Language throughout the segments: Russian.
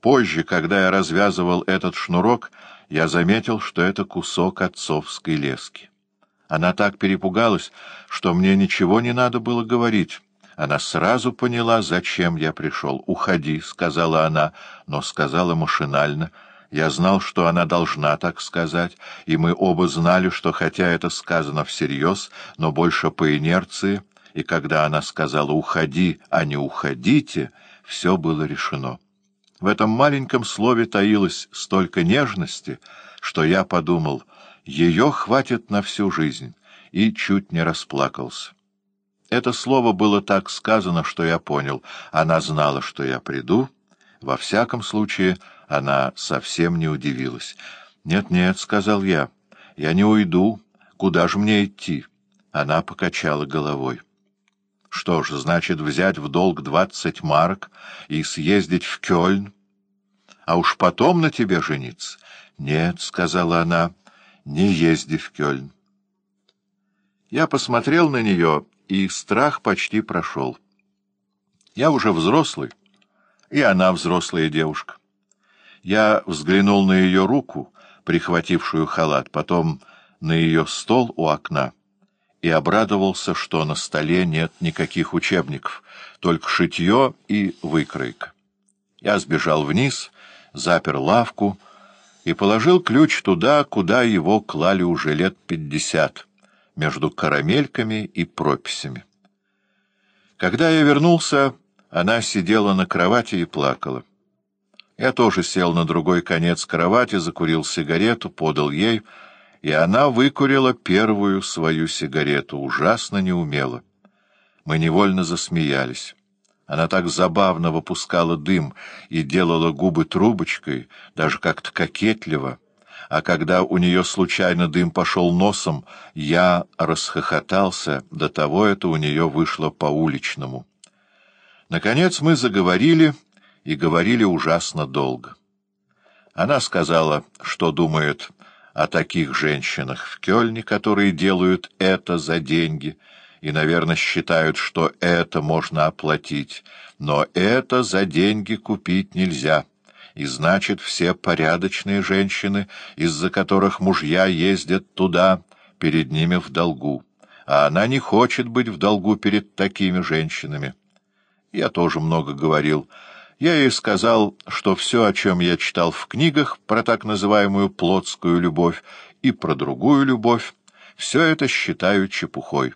Позже, когда я развязывал этот шнурок, я заметил, что это кусок отцовской лески. Она так перепугалась, что мне ничего не надо было говорить. Она сразу поняла, зачем я пришел. «Уходи», — сказала она, но сказала машинально. Я знал, что она должна так сказать, и мы оба знали, что хотя это сказано всерьез, но больше по инерции, и когда она сказала «уходи», а не «уходите», все было решено. В этом маленьком слове таилось столько нежности, что я подумал, ее хватит на всю жизнь, и чуть не расплакался. Это слово было так сказано, что я понял. Она знала, что я приду. Во всяком случае, она совсем не удивилась. «Нет-нет», — сказал я, — «я не уйду. Куда же мне идти?» Она покачала головой. «Что ж, значит, взять в долг двадцать марок и съездить в Кёльн, а уж потом на тебе жениться?» «Нет», — сказала она, — «не езди в Кёльн». Я посмотрел на нее и страх почти прошел. Я уже взрослый, и она взрослая девушка. Я взглянул на ее руку, прихватившую халат, потом на ее стол у окна, и обрадовался, что на столе нет никаких учебников, только шитье и выкройка. Я сбежал вниз, запер лавку и положил ключ туда, куда его клали уже лет пятьдесят — между карамельками и прописями. Когда я вернулся, она сидела на кровати и плакала. Я тоже сел на другой конец кровати, закурил сигарету, подал ей, и она выкурила первую свою сигарету, ужасно неумело. Мы невольно засмеялись. Она так забавно выпускала дым и делала губы трубочкой, даже как-то кокетливо а когда у нее случайно дым пошел носом, я расхохотался, до того это у нее вышло по-уличному. Наконец мы заговорили, и говорили ужасно долго. Она сказала, что думает о таких женщинах в Кёльне, которые делают это за деньги, и, наверное, считают, что это можно оплатить, но это за деньги купить нельзя и значит, все порядочные женщины, из-за которых мужья ездят туда, перед ними в долгу. А она не хочет быть в долгу перед такими женщинами. Я тоже много говорил. Я ей сказал, что все, о чем я читал в книгах про так называемую плотскую любовь и про другую любовь, все это считаю чепухой.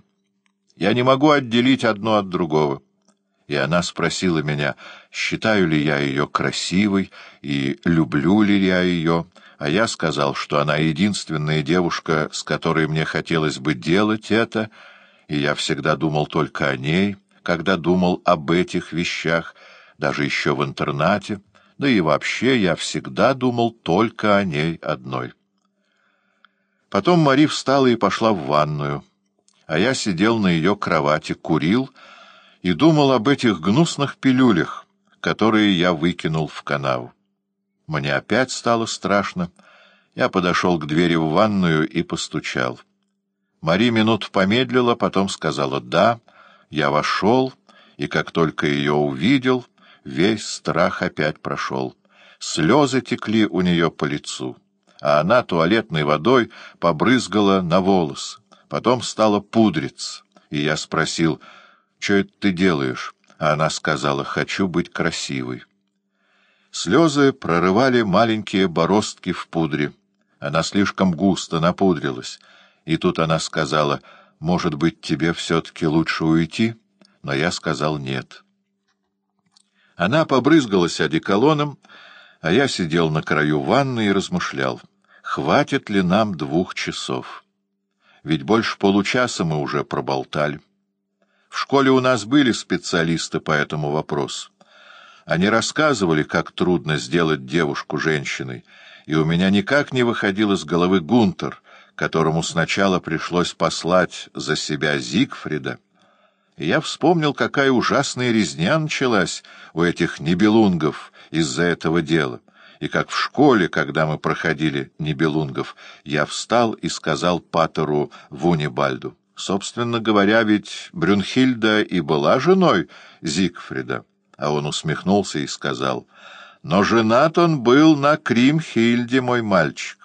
Я не могу отделить одно от другого. И она спросила меня, считаю ли я ее красивой и люблю ли я ее, а я сказал, что она единственная девушка, с которой мне хотелось бы делать это, и я всегда думал только о ней, когда думал об этих вещах, даже еще в интернате, да и вообще я всегда думал только о ней одной. Потом Мари встала и пошла в ванную, а я сидел на ее кровати, курил, и думал об этих гнусных пилюлях, которые я выкинул в канаву. Мне опять стало страшно. Я подошел к двери в ванную и постучал. Мари минут помедлила, потом сказала «да». Я вошел, и как только ее увидел, весь страх опять прошел. Слезы текли у нее по лицу, а она туалетной водой побрызгала на волос. Потом стала пудриться, и я спросил — что это ты делаешь?» А она сказала, «Хочу быть красивой». Слезы прорывали маленькие бороздки в пудре. Она слишком густо напудрилась. И тут она сказала, «Может быть, тебе все-таки лучше уйти?» Но я сказал «нет». Она побрызгалась одеколоном, а я сидел на краю ванны и размышлял, хватит ли нам двух часов. Ведь больше получаса мы уже проболтали. В школе у нас были специалисты по этому вопросу. Они рассказывали, как трудно сделать девушку женщиной, и у меня никак не выходил из головы Гунтер, которому сначала пришлось послать за себя Зигфрида. И я вспомнил, какая ужасная резня началась у этих небелунгов из-за этого дела, и как в школе, когда мы проходили небелунгов, я встал и сказал Патеру Вунибальду. Собственно говоря, ведь Брюнхильда и была женой Зигфрида. А он усмехнулся и сказал, Но женат он был на Кримхильде, мой мальчик.